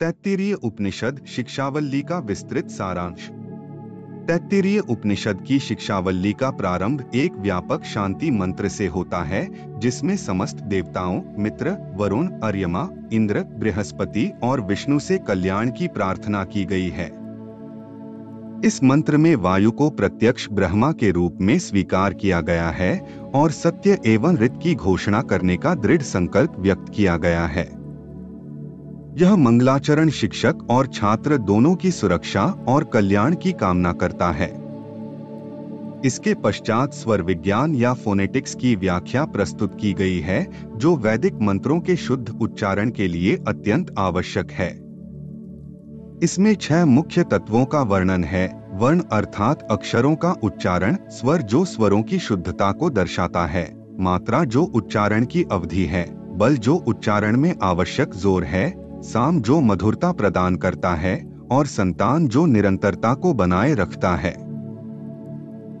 तैत्तिरीय उपनिषद शिक्षावल्ली का विस्तृत सारांश। तैत्तिरीय उपनिषद की शिक्षावल्ली का प्रारंभ एक व्यापक शांति मंत्र से होता है, जिसमें समस्त देवताओं, मित्र, वरुण, अर्यमा, इंद्र, बृहस्पति और विष्णु से कल्याण की प्रार्थना की गई है। इस मंत्र में वायु को प्रत्यक्ष ब्रह्मा के रूप में स्वीकार किया गया है और सत्य एवं रित की घोषणा करने का दृढ़ संकल्प व्यक्त किया गया है। यह मंगलाचरण शिक्षक और छात्र दोनों की सुरक्षा और कल्याण की कामना करता है। इसके पश्चात स्वर विज्ञान या फोनेटिक्स की व्याख्या प्रस्तुत की गई है, जो वैदिक मंत्रों के शुद्ध उच्चारण के लिए अत्यंत आवश्यक है। इसमें छह मुख्य तत्वों का वर्णन है। वर्ण अर्थात अक्षरों का उच्चारण, स्वर जो स्वरों की शुद्धता को दर्शाता है, मात्रा जो उच्चारण की अवधि है, बल जो उच्चारण में आवश्यक ज़ोर है साम जो मधुरता प्रदान करता है और संतान जो निरंतरता को बनाए रखता है।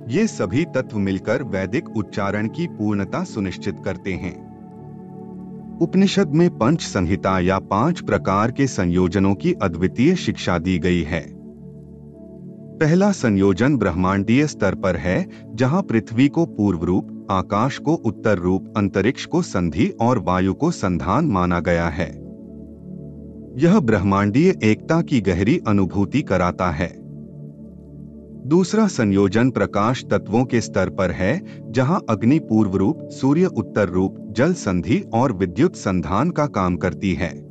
ये सभी तत्व मिलकर वैदिक उच्चारण की पूर्णता सुनिश्चित करते हैं। उपनिषद में पंच संहिता या पाँच प्रकार के संयोजनों की अद्वितीय शिक्षा दी गई है। पहला संयोजन ब्रह्मांडीय स्तर पर है, जहाँ पृथ्वी को पूर्व रूप आकाश को उत्तर रूप अंतरिक्ष को संधि और वायु को संधान माना गया है। यह ब्रह्मांडीय एकता की गहरी अनुभूति कराता है। दूसरा संयोजन प्रकाश तत्वों के स्तर पर है, जहाँ अग्नि पूर्व रूप, सूर्य उत्तर रूप, जल संधि और विद्युत संधान का काम करती है।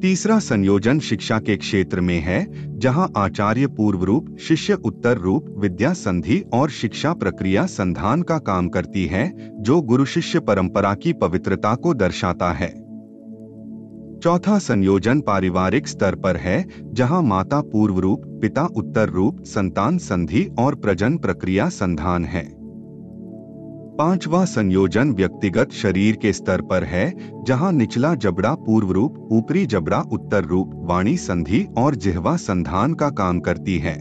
तीसरा संयोजन शिक्षा के क्षेत्र में है, जहाँ आचार्य पूर्व रूप, शिष्य उत्तर रूप, विद्या संधि और शिक्षा प्रक्रिया संधान का काम करती है, जो गुरु शिष्य परंपरा की पवित्रता को दर्शाता है। चौथा संयोजन पारिवारिक स्तर पर है, जहाँ माता पूर्व रूप पिता उत्तर रूप संतान संधि और प्रजन प्रक्रिया संधान है। पांचवा संयोजन व्यक्तिगत शरीर के स्तर पर है, जहाँ निचला जबड़ा पूर्व रूप ऊपरी जबड़ा उत्तर रूप वाणी संधि और जिहवा संधान का काम करती है।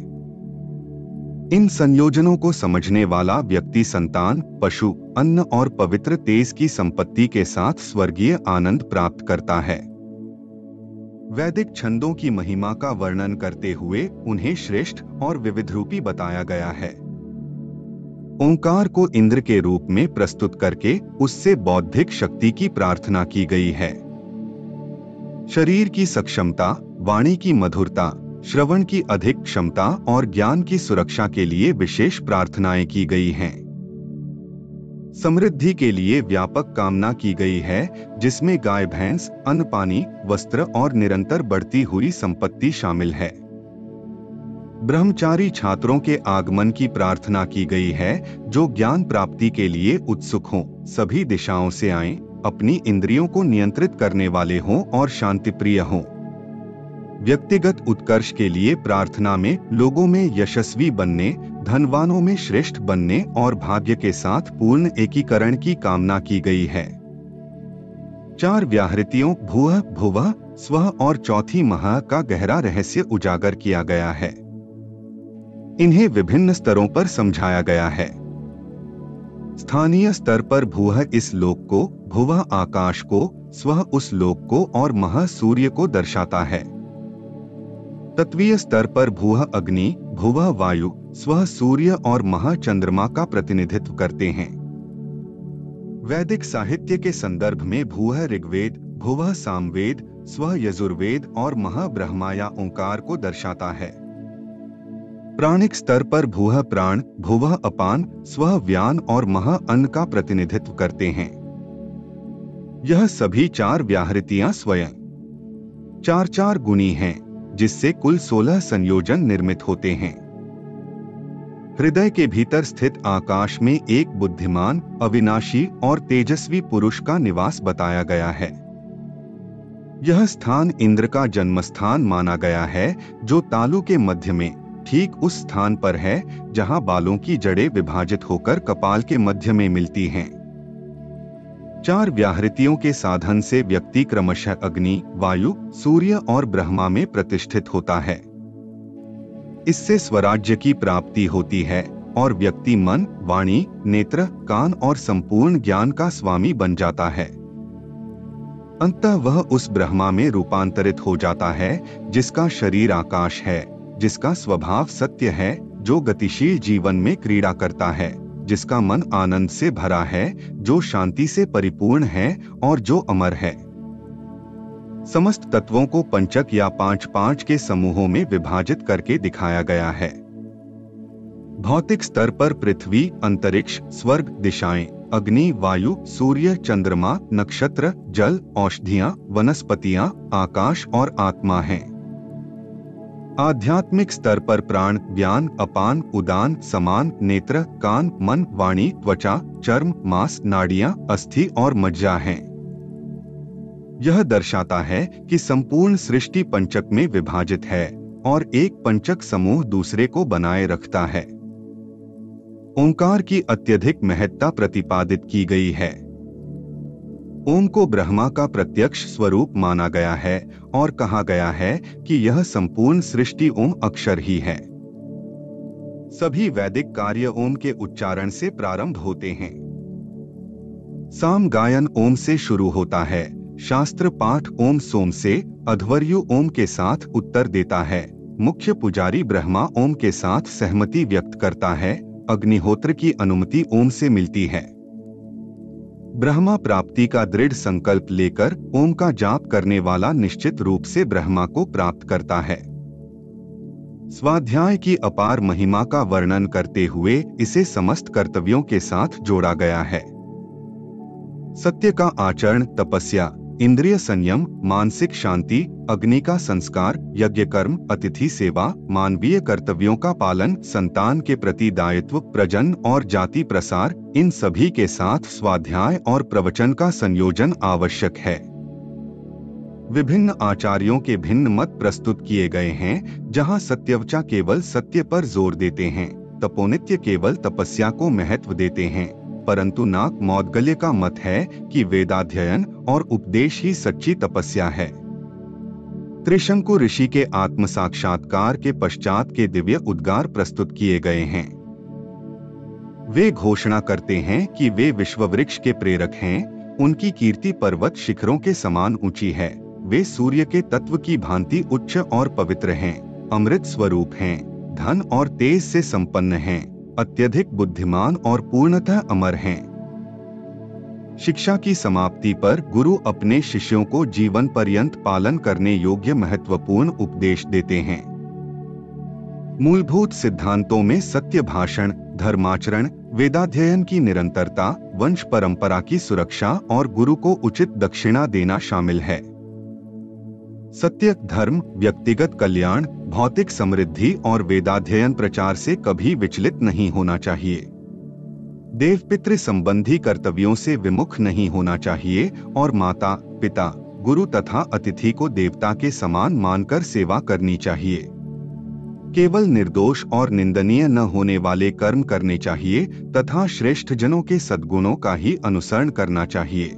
इन संयोजनों को समझने वाला व्यक्ति संतान, पशु, अन्न और पवित्र तेज की संपत्ति के साथ स्वर्गीय आनंद प्राप्त करता है। वैदिक छंदों की महिमा का वर्णन करते हुए उन्हें श्रेष्ठ और विविध रूपी बताया गया है। ओंकार को इंद्र के रूप में प्रस्तुत करके उससे बौद्धिक शक्ति की प्रार्थना की गई है। शरीर की सक्षमता, वाणी की मधुरता, श्रवण की अधिक क्षमता और ज्ञान की सुरक्षा के लिए विशेष प्रार्थनाएँ की गई हैं। समृद्धि के लिए व्यापक कामना की गई है जिसमें गाय भैंस अन्न पानी वस्त्र और निरंतर बढ़ती हुई संपत्ति शामिल है। ब्रह्मचारी छात्रों के आगमन की प्रार्थना की गई है जो ज्ञान प्राप्ति के लिए उत्सुक हों सभी दिशाओं से आएँ, अपनी इंद्रियों को नियंत्रित करने वाले हों और शांतिप्रिय हों। व्यक्तिगत उत्कर्ष के लिए प्रार्थना में लोगों में यशस्वी बनने धनवानों में श्रेष्ठ बनने और भाग्य के साथ पूर्ण एकीकरण की कामना की गई है। चार व्याहृतियों भूह भुव, स्व और चौथी मह का गहरा रहस्य उजागर किया गया है। इन्हें विभिन्न स्तरों पर समझाया गया है। स्थानीय स्तर पर भूह इस लोक को, भुव आकाश को, स्व उस लोक को और मह सूर्य को दर्शाता है। तत्वीय स्तर पर भूह अग्नि, भुव वायु स्व सूर्य और महाचंद्रमा का प्रतिनिधित्व करते हैं। वैदिक साहित्य के संदर्भ में भूह ऋग्वेद, भुव सामवेद, स्व यजुर्वेद और महाब्रह्माया ओंकार को दर्शाता है। प्राणिक स्तर पर भूह प्राण, भुव अपान, स्व व्यान और महा अन्न का प्रतिनिधित्व करते हैं। यह सभी चार व्याहृतियाँ स्वयं। चार चार गुणी हैं, जिससे कुल सोलह संयोजन निर्मित होते हैं। हृदय के भीतर स्थित आकाश में एक बुद्धिमान, अविनाशी और तेजस्वी पुरुष का निवास बताया गया है। यह स्थान इंद्र का जन्म स्थान माना गया है, जो तालु के मध्य में, ठीक उस स्थान पर है, जहाँ बालों की जड़ें विभाजित होकर कपाल के मध्य में मिलती हैं। चार व्याहृतियों के साधन से व्यक्ति क्रमशः अग्नि, वायु, सूर्य और ब्रह्मा में प्रतिष्ठित होता है। इससे स्वराज्य की प्राप्ति होती है और व्यक्ति मन, वाणी, नेत्र, कान और संपूर्ण ज्ञान का स्वामी बन जाता है। अंत वह उस ब्रह्मा में रूपांतरित हो जाता है, जिसका शरीर आकाश है, जिसका स्वभाव सत्य है, जो गतिशील जीवन में क्रीड़ा करता है, जिसका मन आनंद से भरा है, जो शांति से परिपूर्ण है और जो अमर है। समस्त तत्वों को पंचक या पाँच पाँच के समूहों में विभाजित करके दिखाया गया है। भौतिक स्तर पर पृथ्वी, अंतरिक्ष, स्वर्ग, दिशाएँ, अग्नि, वायु, सूर्य, चंद्रमा, नक्षत्र, जल, औषधियाँ, वनस्पतियाँ, आकाश और आत्मा हैं। आध्यात्मिक स्तर पर प्राण, ज्ञान, अपान, उदान, समान, नेत्र, कान, मन, वाणी, त्वचा, चर्म, मांस, नाड़ियाँ, अस्थि और मज्जा हैं। यह दर्शाता है कि संपूर्ण सृष्टि पंचक में विभाजित है और एक पंचक समूह दूसरे को बनाए रखता है। ओंकार की अत्यधिक महत्ता प्रतिपादित की गई है। ओम को ब्रह्मा का प्रत्यक्ष स्वरूप माना गया है और कहा गया है कि यह संपूर्ण सृष्टि ओम अक्षर ही है। सभी वैदिक कार्य ओम के उच्चारण से प्रारंभ होते हैं। साम गायन ओम से शुरू होता है शास्त्र पाठ ओम सोम से अध्वर्यु ओम के साथ उत्तर देता है। मुख्य पुजारी ब्रह्मा ओम के साथ सहमति व्यक्त करता है। अग्निहोत्र की अनुमति ओम से मिलती है। ब्रह्मा प्राप्ति का दृढ़ संकल्प लेकर ओम का जाप करने वाला निश्चित रूप से ब्रह्मा को प्राप्त करता है। स्वाध्याय की अपार महिमा का वर्णन करते हुए इसे समस्त कर्तव्यों के साथ जोड़ा गया है। सत्य का आचरण तपस्या इंद्रिय संयम, मानसिक शांति, अग्नि का संस्कार, यज्ञ कर्म, अतिथि सेवा, मानवीय कर्तव्यों का पालन, संतान के प्रति दायित्व प्रजन और जाति प्रसार, इन सभी के साथ स्वाध्याय और प्रवचन का संयोजन आवश्यक है। विभिन्न आचार्यों के भिन्न मत प्रस्तुत किए गए हैं, जहाँ सत्यवचा केवल सत्य पर ज़ोर देते हैं, तपोनित्य केवल तपस्या को महत्व देते हैं। परंतु नाक मौदगल्य का मत है कि वेदाध्ययन और उपदेश ही सच्ची तपस्या है। त्रिशंकु ऋषि के आत्म साक्षात्कार के पश्चात के दिव्य उद्गार प्रस्तुत किए गए हैं। वे घोषणा करते हैं कि वे विश्व वृक्ष के प्रेरक हैं उनकी कीर्ति पर्वत शिखरों के समान ऊँची है। वे सूर्य के तत्व की भांति उच्च और पवित्र हैं, अमृत स्वरूप हैं, धन और तेज से संपन्न हैं, अत्यधिक बुद्धिमान और पूर्णतः अमर हैं। शिक्षा की समाप्ति पर गुरु अपने शिष्यों को जीवन पर्यंत पालन करने योग्य महत्वपूर्ण उपदेश देते हैं मूलभूत सिद्धांतों में सत्य भाषण, धर्माचरण, वेदाध्ययन की निरंतरता, वंश परंपरा की सुरक्षा और गुरु को उचित दक्षिणा देना शामिल है सत्य, धर्म, व्यक्तिगत कल्याण, भौतिक समृद्धि और वेदाध्ययन प्रचार से कभी विचलित नहीं होना चाहिए। देव पितृ संबंधी कर्तव्यों से विमुख नहीं होना चाहिए और माता, पिता, गुरु तथा अतिथि को देवता के समान मानकर सेवा करनी चाहिए। केवल निर्दोष और निंदनीय न होने वाले कर्म करने चाहिए तथा श्रेष्ठ जनों के सद्गुणों का ही अनुसरण करना चाहिए।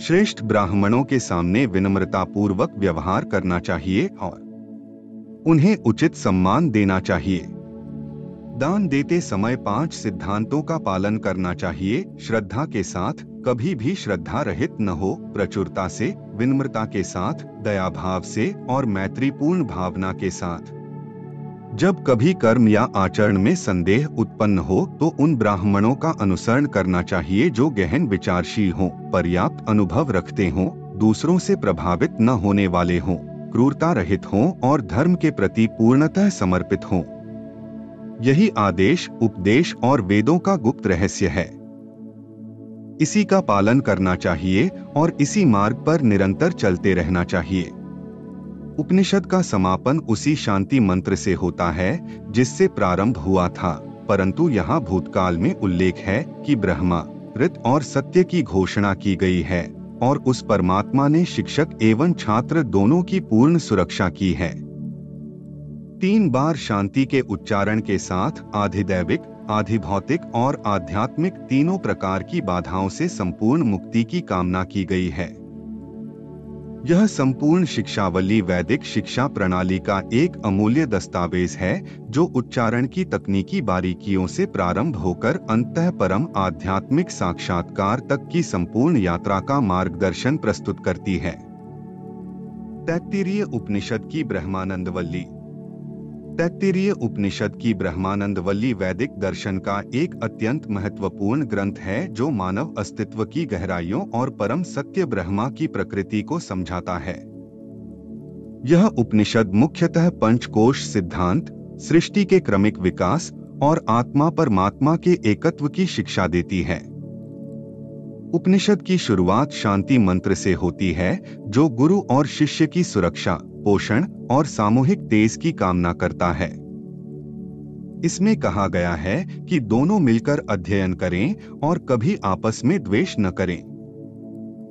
श्रेष्ठ ब्राह्मणों के सामने विनम्रता पूर्वक व्यवहार करना चाहिए और उन्हें उचित सम्मान देना चाहिए। दान देते समय पाँच सिद्धांतों का पालन करना चाहिए। श्रद्धा के साथ कभी भी श्रद्धा रहित न हो। प्रचुरता से, विनम्रता के साथ दया भाव से और मैत्रीपूर्ण भावना के साथ। जब कभी कर्म या आचरण में संदेह उत्पन्न हो तो उन ब्राह्मणों का अनुसरण करना चाहिए जो गहन विचारशील हों, पर्याप्त अनुभव रखते हों, दूसरों से प्रभावित न होने वाले हों, क्रूरता रहित हों और धर्म के प्रति पूर्णतः समर्पित हों। यही आदेश उपदेश और वेदों का गुप्त रहस्य है इसी का पालन करना चाहिए और इसी मार्ग पर निरंतर चलते रहना चाहिए उपनिषद का समापन उसी शांति मंत्र से होता है, जिससे प्रारंभ हुआ था। परंतु यहाँ भूतकाल में उल्लेख है कि ब्रह्मा, ऋत और सत्य की घोषणा की गई है, और उस परमात्मा ने शिक्षक एवं छात्र दोनों की पूर्ण सुरक्षा की है। तीन बार शांति के उच्चारण के साथ आधिदैविक, आधिभौतिक और आध्यात्मिक तीनों प्रकार की बाधाओं से संपूर्ण मुक्ति की कामना की गई है। यह संपूर्ण शिक्षावली वैदिक शिक्षा प्रणाली का एक अमूल्य दस्तावेज़ है, जो उच्चारण की तकनीकी बारीकियों से प्रारंभ होकर अंत परम आध्यात्मिक साक्षात्कार तक की संपूर्ण यात्रा का मार्गदर्शन प्रस्तुत करती है। तैत्तीय उपनिषद की ब्रह्मानंदवल्ली तैत्तीय उपनिषद की ब्रह्मानंद वल्ली वैदिक दर्शन का एक अत्यंत महत्वपूर्ण ग्रंथ है, जो मानव अस्तित्व की गहराइयों और परम सत्य ब्रह्मा की प्रकृति को समझाता है। यह उपनिषद मुख्यतः पंचकोश सिद्धांत, सृष्टि के क्रमिक विकास और आत्मा परमात्मा के एकत्व की शिक्षा देती है। उपनिषद की शुरुआत शांति मंत्र से होती है, जो गुरु और शिष्य की सुरक्षा पोषण और सामूहिक तेज की कामना करता है। इसमें कहा गया है कि दोनों मिलकर अध्ययन करें और कभी आपस में द्वेष न करें।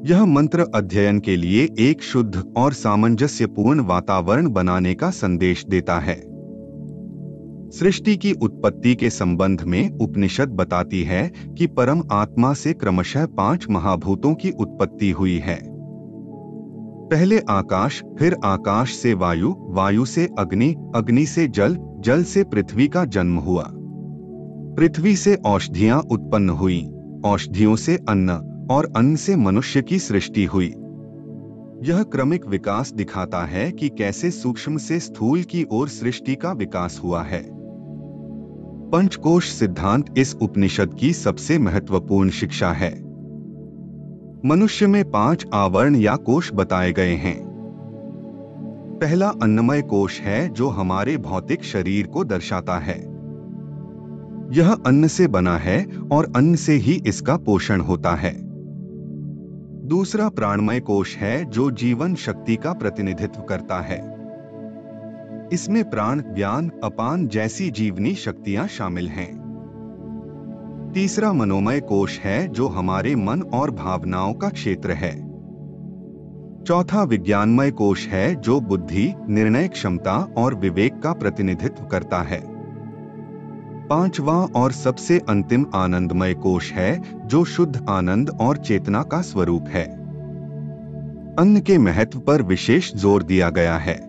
यह मंत्र अध्ययन के लिए एक शुद्ध और सामंजस्यपूर्ण वातावरण बनाने का संदेश देता है। सृष्टि की उत्पत्ति के संबंध में उपनिषद बताती है कि परम आत्मा से क्रमशः पाँच महाभूतों की उत्पत्ति हुई है। पहले आकाश, फिर आकाश से वायु वायु से अग्नि अग्नि से जल जल से पृथ्वी का जन्म हुआ। पृथ्वी से औषधियाँ उत्पन्न हुई, औषधियों से अन्न, और अन्न से मनुष्य की सृष्टि हुई। यह क्रमिक विकास दिखाता है कि कैसे सूक्ष्म से स्थूल की ओर सृष्टि का विकास हुआ है। पंचकोश सिद्धांत इस उपनिषद की सबसे महत्वपूर्ण शिक्षा है। मनुष्य में पाँच आवरण या कोष बताए गए हैं। पहला अन्नमय कोष है जो हमारे भौतिक शरीर को दर्शाता है। यह अन्न से बना है और अन्न से ही इसका पोषण होता है। दूसरा प्राणमय कोष है जो जीवन शक्ति का प्रतिनिधित्व करता है। इसमें प्राण, ज्ञान, अपान जैसी जीवनी शक्तियाँ शामिल हैं। तीसरा मनोमय कोश है जो हमारे मन और भावनाओं का क्षेत्र है। चौथा विज्ञानमय कोश है जो बुद्धि, निर्णय क्षमता और विवेक का प्रतिनिधित्व करता है। पांचवा और सबसे अंतिम आनंदमय कोश है जो शुद्ध आनंद और चेतना का स्वरूप है। अन्न के महत्व पर विशेष ज़ोर दिया गया है।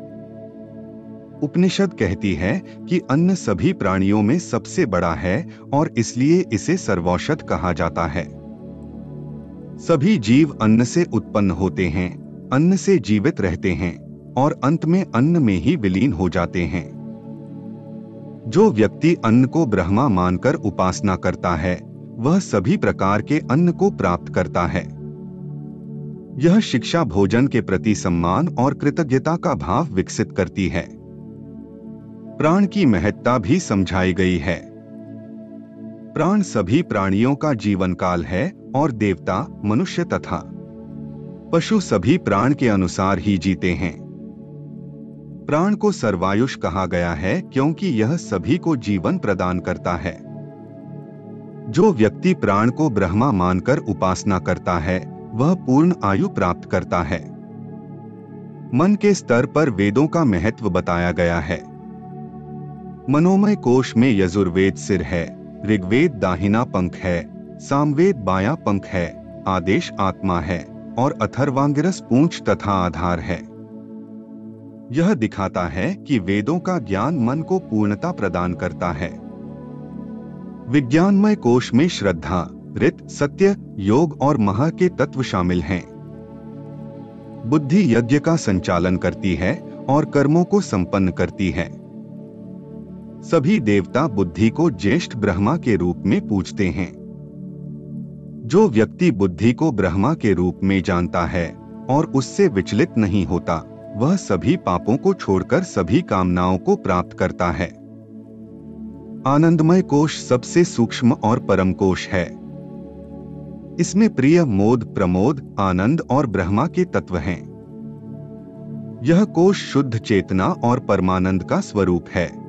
उपनिषद कहती है कि अन्न सभी प्राणियों में सबसे बड़ा है और इसलिए इसे सर्वौषध कहा जाता है। सभी जीव अन्न से उत्पन्न होते हैं, अन्न से जीवित रहते हैं और अंत में अन्न में ही विलीन हो जाते हैं। जो व्यक्ति अन्न को ब्रह्मा मानकर उपासना करता है, वह सभी प्रकार के अन्न को प्राप्त करता है। यह शिक्षा भोजन के प्रति सम्मान और कृतज्ञता का भाव विकसित करती है। प्राण की महत्ता भी समझाई गई है। प्राण सभी प्राणियों का जीवन काल है और देवता, मनुष्य तथा पशु सभी प्राण के अनुसार ही जीते हैं। प्राण को सर्वायुष कहा गया है क्योंकि यह सभी को जीवन प्रदान करता है। जो व्यक्ति प्राण को ब्रह्मा मानकर उपासना करता है, वह पूर्ण आयु प्राप्त करता है। मन के स्तर पर वेदों का महत्व बताया गया है। मनोमय कोश में यजुर्वेद सिर है, ऋग्वेद दाहिना पंख है, सामवेद बाया पंख है, आदेश आत्मा है, और अथर्वांगिरस पूंछ तथा आधार है। यह दिखाता है कि वेदों का ज्ञान मन को पूर्णता प्रदान करता है। विज्ञानमय कोश में श्रद्धा रित सत्य, योग और महा के तत्व शामिल हैं। बुद्धि यज्ञ का संचालन करती है और कर्मों को संपन्न करती है। सभी देवता बुद्धि को ज्येष्ठ ब्रह्मा के रूप में पूजते हैं। जो व्यक्ति बुद्धि को ब्रह्मा के रूप में जानता है और उससे विचलित नहीं होता, वह सभी पापों को छोड़कर सभी कामनाओं को प्राप्त करता है। आनंदमय कोश सबसे सूक्ष्म और परम कोश है। इसमें प्रिय मोद, प्रमोद, आनंद और ब्रह्मा के तत्व हैं। यह कोश शुद्ध चेतना और परमानंद का स्वरूप है।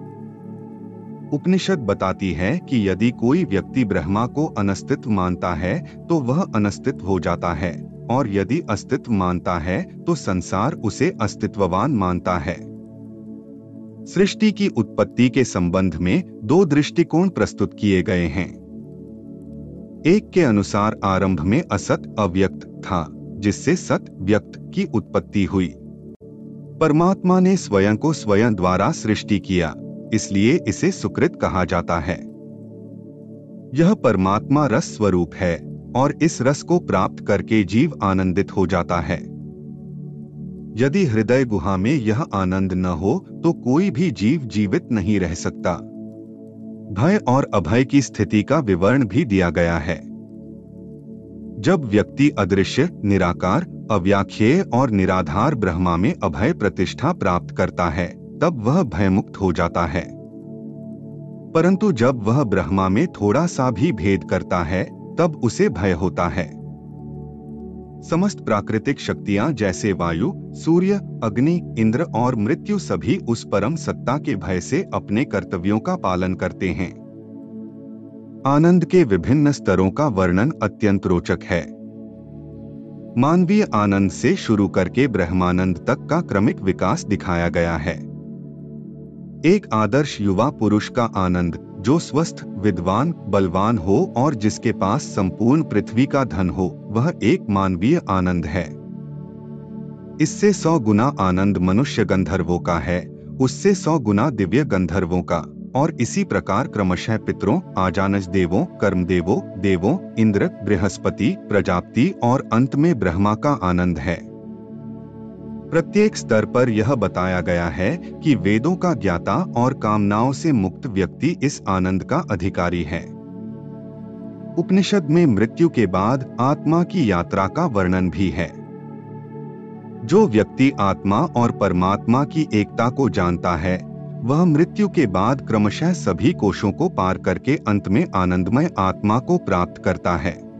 उपनिषद बताती है कि यदि कोई व्यक्ति ब्रह्मा को अनस्तित्व मानता है तो वह अनस्तित्व हो जाता है, और यदि अस्तित्व मानता है तो संसार उसे अस्तित्ववान मानता है। सृष्टि की उत्पत्ति के संबंध में दो दृष्टिकोण प्रस्तुत किए गए हैं। एक के अनुसार आरंभ में असत अव्यक्त था, जिससे सत व्यक्त की उत्पत्ति हुई। परमात्मा ने स्वयं को स्वयं द्वारा सृष्टि किया। इसलिए इसे सुकृत कहा जाता है। यह परमात्मा रस स्वरूप है और इस रस को प्राप्त करके जीव आनंदित हो जाता है। यदि हृदय गुहा में यह आनंद न हो तो कोई भी जीव जीवित नहीं रह सकता। भय और अभय की स्थिति का विवरण भी दिया गया है। जब व्यक्ति अदृश्य, निराकार, अव्याख्येय और निराधार ब्रह्मा में अभय प्रतिष्ठा प्राप्त करता है तब वह भयमुक्त हो जाता है। परंतु जब वह ब्रह्मा में थोड़ा सा भी भेद करता है, तब उसे भय होता है। समस्त प्राकृतिक शक्तियाँ जैसे वायु, सूर्य, अग्नि, इंद्र और मृत्यु सभी उस परम सत्ता के भय से अपने कर्तव्यों का पालन करते हैं। आनंद के विभिन्न स्तरों का वर्णन अत्यंत रोचक है। मानवीय आनंद से शुरू करके ब्रह्मानंद तक का क्रमिक विकास दिखाया गया है। एक आदर्श युवा पुरुष का आनंद, जो स्वस्थ, विद्वान, बलवान हो और जिसके पास संपूर्ण पृथ्वी का धन हो, वह एक मानवीय आनंद है। इससे सौ गुना आनंद मनुष्य गंधर्वों का है, उससे सौ गुना दिव्य गंधर्वों का, और इसी प्रकार क्रमशः पितरों, आजानज देवों, कर्मदेवों, देवों, इंद्र, बृहस्पति, प्रजापति और अंत में ब्रह्मा का आनंद है। प्रत्येक स्तर पर यह बताया गया है कि वेदों का ज्ञाता और कामनाओं से मुक्त व्यक्ति इस आनंद का अधिकारी है। उपनिषद में मृत्यु के बाद आत्मा की यात्रा का वर्णन भी है। जो व्यक्ति आत्मा और परमात्मा की एकता को जानता है, वह मृत्यु के बाद क्रमशः सभी कोशों को पार करके अंत में आनंदमय आत्मा को प्राप्त करता है।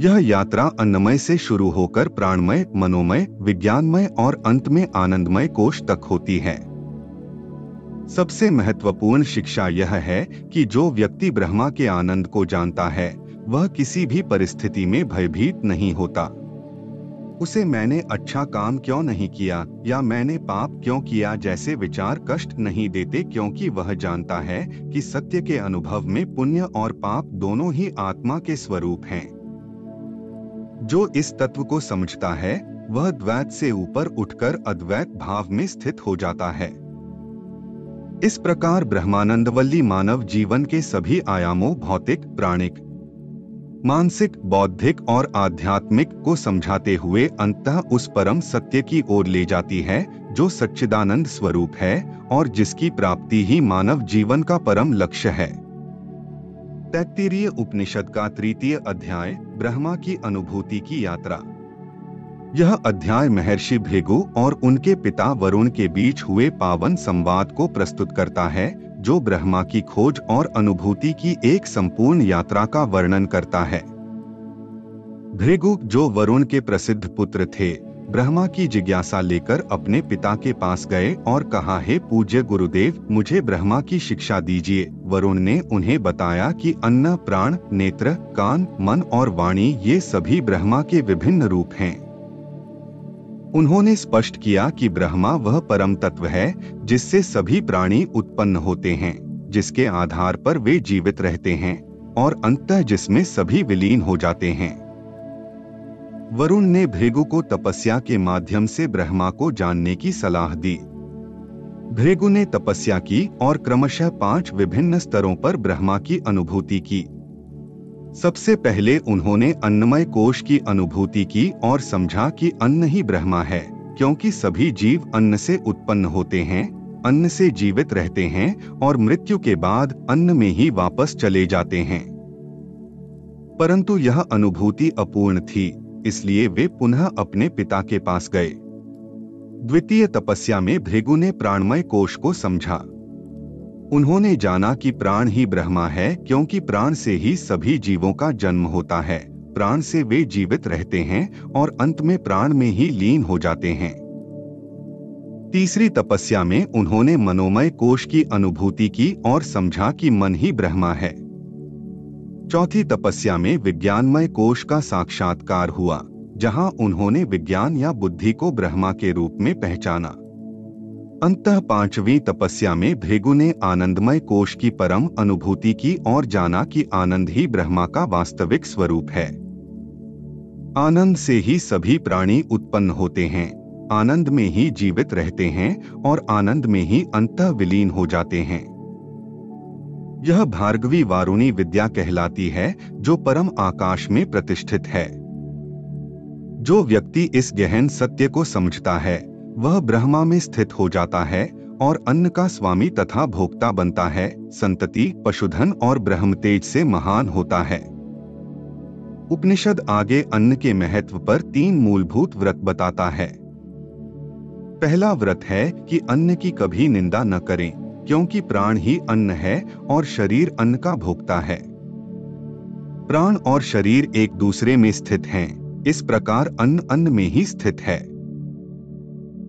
यह यात्रा अन्नमय से शुरू होकर प्राणमय, मनोमय, विज्ञानमय और अंत में आनंदमय कोष तक होती है। सबसे महत्वपूर्ण शिक्षा यह है कि जो व्यक्ति ब्रह्मा के आनंद को जानता है, वह किसी भी परिस्थिति में भयभीत नहीं होता। उसे मैंने अच्छा काम क्यों नहीं किया या मैंने पाप क्यों किया जैसे विचार कष्ट नहीं देते क्योंकि वह जानता है कि सत्य के अनुभव में पुण्य और पाप दोनों ही आत्मा के स्वरूप हैं। जो इस तत्व को समझता है, वह द्वैत से ऊपर उठकर अद्वैत भाव में स्थित हो जाता है। इस प्रकार ब्रह्मानंदवल्ली मानव जीवन के सभी आयामों, भौतिक, प्राणिक, मानसिक, बौद्धिक और आध्यात्मिक को समझाते हुए अंततः उस परम सत्य की ओर ले जाती है, जो सच्चिदानंद स्वरूप है और जिसकी प्राप्ति ही मानव जीवन का परम लक्ष्य है। तैत्तीय उपनिषद का तृतीय अध्याय ब्रह्मा की अनुभूति की यात्रा। यह अध्याय महर्षि भेगु और उनके पिता वरुण के बीच हुए पावन संवाद को प्रस्तुत करता है, जो ब्रह्मा की खोज और अनुभूति की एक संपूर्ण यात्रा का वर्णन करता है। भृगु, जो वरुण के प्रसिद्ध पुत्र थे ब्रह्मा की जिज्ञासा लेकर अपने पिता के पास गए और कहा, हे पूज्य गुरुदेव, मुझे ब्रह्मा की शिक्षा दीजिए। वरुण ने उन्हें बताया कि अन्न, प्राण, नेत्र, कान, मन और वाणी ये सभी ब्रह्मा के विभिन्न रूप हैं। उन्होंने स्पष्ट किया कि ब्रह्मा वह परम तत्व है, जिससे सभी प्राणी उत्पन्न होते हैं, जिसके आधार पर वे जीवित रहते हैं, और अंत जिसमें सभी विलीन हो जाते हैं। वरुण ने भृगु को तपस्या के माध्यम से ब्रह्मा को जानने की सलाह दी। भृगु ने तपस्या की और क्रमशः पाँच विभिन्न स्तरों पर ब्रह्मा की अनुभूति की। सबसे पहले उन्होंने अन्नमय कोश की अनुभूति की और समझा कि अन्न ही ब्रह्मा है, क्योंकि सभी जीव अन्न से उत्पन्न होते हैं, अन्न से जीवित रहते हैं और मृत्यु के बाद अन्न में ही वापस चले जाते हैं। परंतु यह अनुभूति अपूर्ण थी। इसलिए वे पुनः अपने पिता के पास गए। द्वितीय तपस्या में भृगु ने प्राणमय कोश को समझा। उन्होंने जाना कि प्राण ही ब्रह्मा है, क्योंकि प्राण से ही सभी जीवों का जन्म होता है। प्राण से वे जीवित रहते हैं और अंत में प्राण में ही लीन हो जाते हैं। तीसरी तपस्या में उन्होंने मनोमय कोश की अनुभूति की और समझा कि मन ही ब्रह्मा है। चौथी तपस्या में विज्ञानमय कोश का साक्षात्कार हुआ, जहाँ उन्होंने विज्ञान या बुद्धि को ब्रह्मा के रूप में पहचाना। अंत पांचवी तपस्या में भृगु ने आनंदमय कोश की परम अनुभूति की और जाना कि आनंद ही ब्रह्मा का वास्तविक स्वरूप है। आनंद से ही सभी प्राणी उत्पन्न होते हैं, आनंद में ही जीवित रहते हैं और आनंद में ही अंत विलीन हो जाते हैं। यह भार्गवी वारुणी विद्या कहलाती है, जो परम आकाश में प्रतिष्ठित है। जो व्यक्ति इस गहन सत्य को समझता है, वह ब्रह्मा में स्थित हो जाता है और अन्न का स्वामी तथा भोक्ता बनता है, संतति, पशुधन और ब्रह्म तेज से महान होता है। उपनिषद आगे अन्न के महत्व पर तीन मूलभूत व्रत बताता है। पहला व्रत है कि अन्न की कभी निंदा न करें। क्योंकि प्राण ही अन्न है और शरीर अन्न का भोगता है। प्राण और शरीर एक दूसरे में स्थित हैं। इस प्रकार अन्न अन्न में ही स्थित है।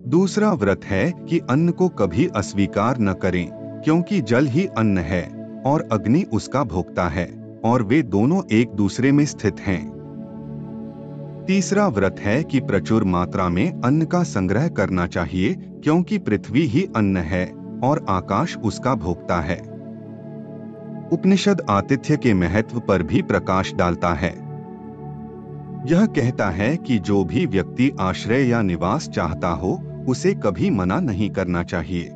दूसरा व्रत है कि अन्न को कभी अस्वीकार न करें, क्योंकि जल ही अन्न है और अग्नि उसका भोगता है, और वे दोनों एक दूसरे में स्थित हैं। तीसरा व्रत है कि प्रचुर मात्रा में अन्न का संग्रह करना चाहिए, क्योंकि पृथ्वी ही अन्न है। और आकाश उसका भोगता है। उपनिषद आतिथ्य के महत्व पर भी प्रकाश डालता है। यह कहता है कि जो भी व्यक्ति आश्रय या निवास चाहता हो, उसे कभी मना नहीं करना चाहिए।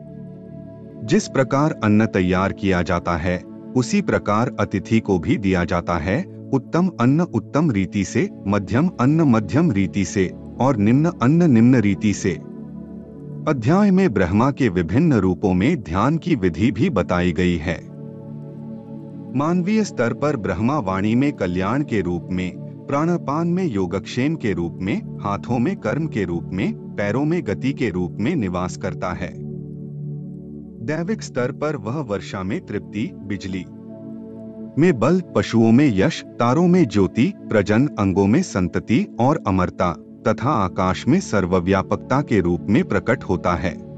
जिस प्रकार अन्न तैयार किया जाता है, उसी प्रकार अतिथि को भी दिया जाता है, उत्तम अन्न उत्तम रीति से, मध्यम अन्न मध्यम रीति से, और निम्न अन्न निम्न रीति से। अध्याय में ब्रह्मा के विभिन्न रूपों में ध्यान की विधि भी बताई गई है। मानवीय स्तर पर ब्रह्मा वाणी में कल्याण के रूप में, प्राणपान में योगक्षेम के रूप में, हाथों में कर्म के रूप में, पैरों में गति के रूप में निवास करता है। दैविक स्तर पर वह वर्षा में तृप्ति, बिजली में बल, पशुओं में यश, तारों में ज्योति, प्रजन, अंगों में संतति और अमरता तथा आकाश में सर्वव्यापकता के रूप में प्रकट होता है।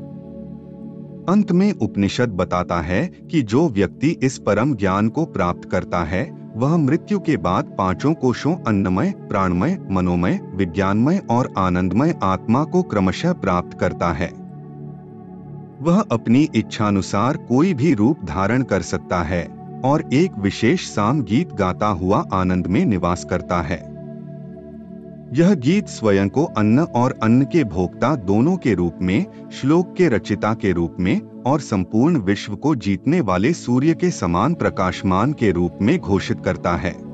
अंत में उपनिषद बताता है कि जो व्यक्ति इस परम ज्ञान को प्राप्त करता है, वह मृत्यु के बाद पाँचों कोशों अन्नमय, प्राणमय, मनोमय, विज्ञानमय और आनंदमय आत्मा को क्रमशः प्राप्त करता है। वह अपनी इच्छानुसार कोई भी रूप धारण कर सकता है और एक विशेष साम गीत गाता हुआ आनंद में निवास करता है। यह गीत स्वयं को अन्न और अन्न के भोक्ता दोनों के रूप में, श्लोक के रचिता के रूप में और संपूर्ण विश्व को जीतने वाले सूर्य के समान प्रकाशमान के रूप में घोषित करता है।